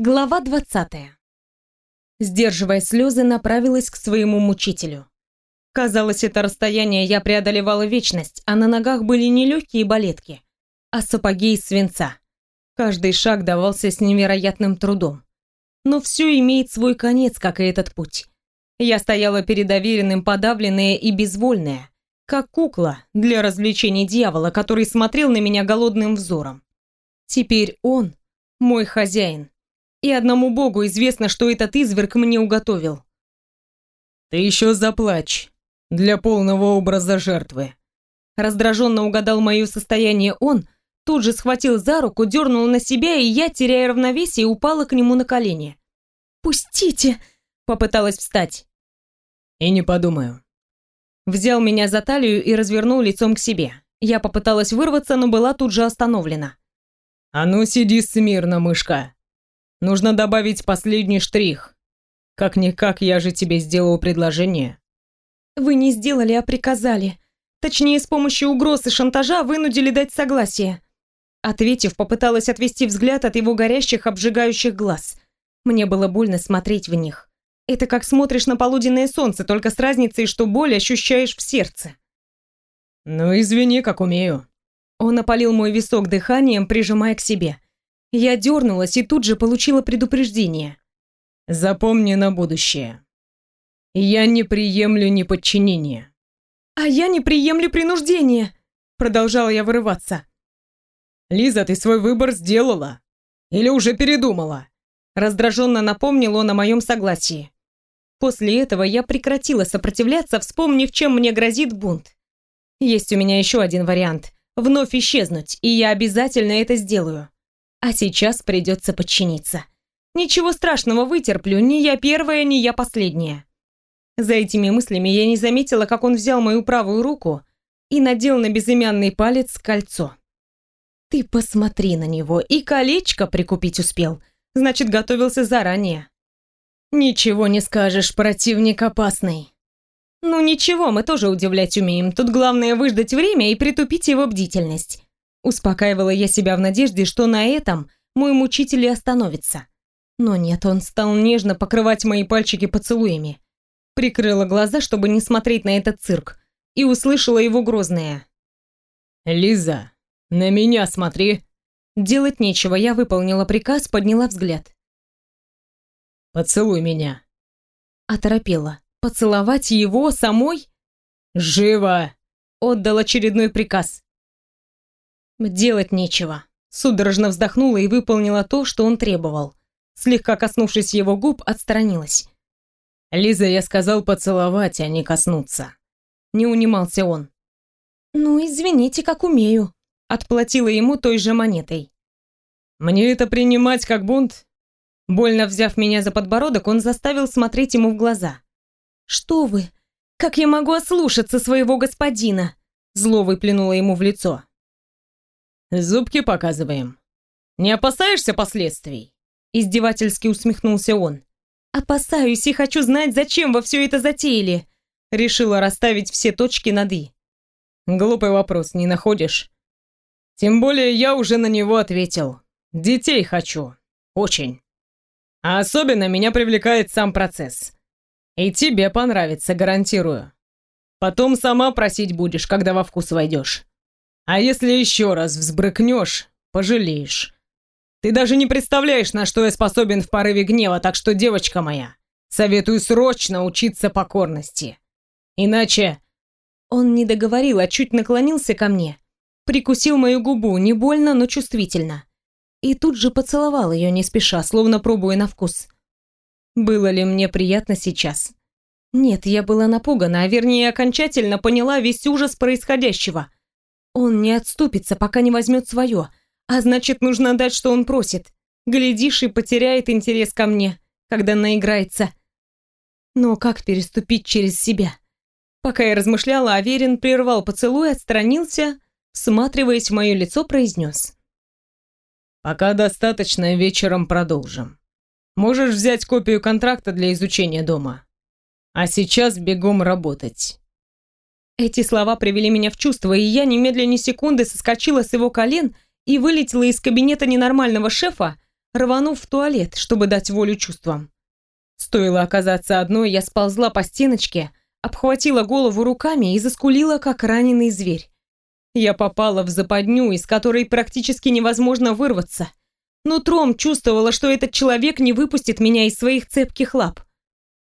Глава 20. Сдерживая слезы, направилась к своему мучителю. Казалось, это расстояние я преодолевала вечность, а на ногах были не легкие балетки, а сапоги из свинца. Каждый шаг давался с невероятным трудом. Но все имеет свой конец, как и этот путь. Я стояла перед доверенным, подавленная и безвольная, как кукла для развлечений дьявола, который смотрел на меня голодным взором. Теперь он мой хозяин. И одному богу известно, что этот изверг мне уготовил. «Ты еще заплачь для полного образа жертвы». Раздраженно угадал мое состояние он, тут же схватил за руку, дернул на себя, и я, теряя равновесие, упала к нему на колени. «Пустите!» — попыталась встать. «И не подумаю». Взял меня за талию и развернул лицом к себе. Я попыталась вырваться, но была тут же остановлена. «А ну сиди смирно, мышка. Нужно добавить последний штрих. Как-никак я же тебе сделал предложение». «Вы не сделали, а приказали. Точнее, с помощью угроз и шантажа вынудили дать согласие». Ответив, попыталась отвести взгляд от его горящих, обжигающих глаз. Мне было больно смотреть в них. Это как смотришь на полуденное солнце, только с разницей, что боль ощущаешь в сердце. «Ну, извини, как умею». Он опалил мой висок дыханием, прижимая к себе. Я дернулась и тут же получила предупреждение. «Запомни на будущее. Я не приемлю неподчинения». «А я не приемлю принуждения!» Продолжала я вырываться. «Лиза, ты свой выбор сделала? Или уже передумала?» Раздраженно напомнил он о моем согласии. После этого я прекратила сопротивляться, вспомнив, чем мне грозит бунт. Есть у меня еще один вариант вновь исчезнуть, и я обязательно это сделаю. А сейчас придется подчиниться. Ничего страшного вытерплю, ни я первая, ни я последняя. За этими мыслями я не заметила, как он взял мою правую руку и надел на безымянный палец кольцо. Ты посмотри на него, и колечко прикупить успел. Значит, готовился заранее. Ничего не скажешь, противник опасный. Ну ничего, мы тоже удивлять умеем. Тут главное выждать время и притупить его бдительность. Успокаивала я себя в надежде, что на этом мой мучитель и остановится. Но нет, он стал нежно покрывать мои пальчики поцелуями. Прикрыла глаза, чтобы не смотреть на этот цирк, и услышала его грозное. «Лиза, на меня смотри!» Делать нечего, я выполнила приказ, подняла взгляд. «Поцелуй меня!» Оторопела. Поцеловать его самой? «Живо!» — отдал очередной приказ. Делать нечего. Судорожно вздохнула и выполнила то, что он требовал. Слегка коснувшись его губ, отстранилась. «Лиза, я сказал поцеловать, а не коснуться». Не унимался он. «Ну, извините, как умею», — отплатила ему той же монетой. «Мне это принимать как бунт?» Больно взяв меня за подбородок, он заставил смотреть ему в глаза. «Что вы? Как я могу ослушаться своего господина?» Зло выплюнуло ему в лицо. «Зубки показываем. Не опасаешься последствий?» Издевательски усмехнулся он. «Опасаюсь и хочу знать, зачем вы все это затеяли!» Решила расставить все точки над «и». «Глупый вопрос, не находишь?» «Тем более я уже на него ответил. Детей хочу. Очень. А особенно меня привлекает сам процесс. И тебе понравится, гарантирую. Потом сама просить будешь, когда во вкус войдешь. А если еще раз взбрыкнешь, пожалеешь. Ты даже не представляешь, на что я способен в порыве гнева, так что, девочка моя, советую срочно учиться покорности. Иначе...» Он не договорил, а чуть наклонился ко мне, прикусил мою губу, не больно, но чувствительно. И тут же поцеловал ее не спеша, словно пробуя на вкус. Было ли мне приятно сейчас? Нет, я была напугана, а вернее окончательно поняла весь ужас происходящего. Он не отступится, пока не возьмет свое, а значит, нужно дать, что он просит. Глядишь, и потеряет интерес ко мне, когда наиграется. Но как переступить через себя? Пока я размышляла, Аверин прервал поцелуй, отстранился, всматриваясь в мое лицо, произнес. «Пока достаточно, вечером продолжим». Можешь взять копию контракта для изучения дома. А сейчас бегом работать». Эти слова привели меня в чувство, и я немедленно секунды соскочила с его колен и вылетела из кабинета ненормального шефа, рванув в туалет, чтобы дать волю чувствам. Стоило оказаться одной, я сползла по стеночке, обхватила голову руками и заскулила, как раненый зверь. Я попала в западню, из которой практически невозможно вырваться. Нутром чувствовала, что этот человек не выпустит меня из своих цепких лап.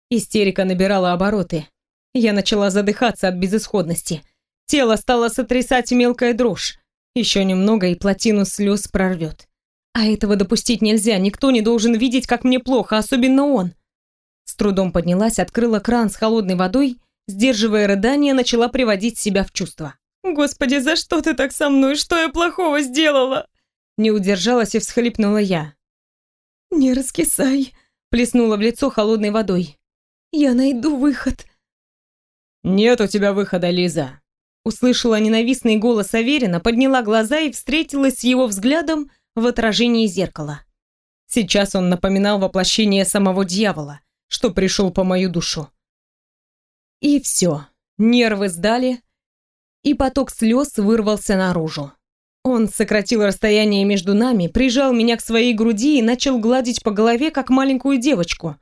Истерика набирала обороты. Я начала задыхаться от безысходности. Тело стало сотрясать мелкая дрожь. Еще немного, и плотину слез прорвет. А этого допустить нельзя, никто не должен видеть, как мне плохо, особенно он. С трудом поднялась, открыла кран с холодной водой, сдерживая рыдание, начала приводить себя в чувство. «Господи, за что ты так со мной? Что я плохого сделала?» Не удержалась и всхлипнула я. «Не раскисай», — плеснула в лицо холодной водой. «Я найду выход». «Нет у тебя выхода, Лиза», Услышала ненавистный голос Аверина, подняла глаза и встретилась с его взглядом в отражении зеркала. Сейчас он напоминал воплощение самого дьявола, что пришел по мою душу. И все, нервы сдали, и поток слез вырвался наружу. Он сократил расстояние между нами, прижал меня к своей груди и начал гладить по голове, как маленькую девочку,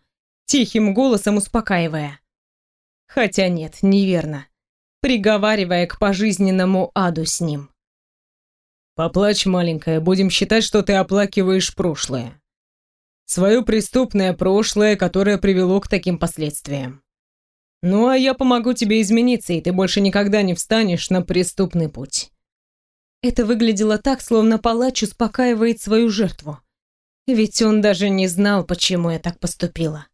тихим голосом успокаивая. Хотя нет, неверно приговаривая к пожизненному аду с ним. «Поплачь, маленькая, будем считать, что ты оплакиваешь прошлое. Свое преступное прошлое, которое привело к таким последствиям. Ну а я помогу тебе измениться, и ты больше никогда не встанешь на преступный путь». Это выглядело так, словно палач успокаивает свою жертву. Ведь он даже не знал, почему я так поступила.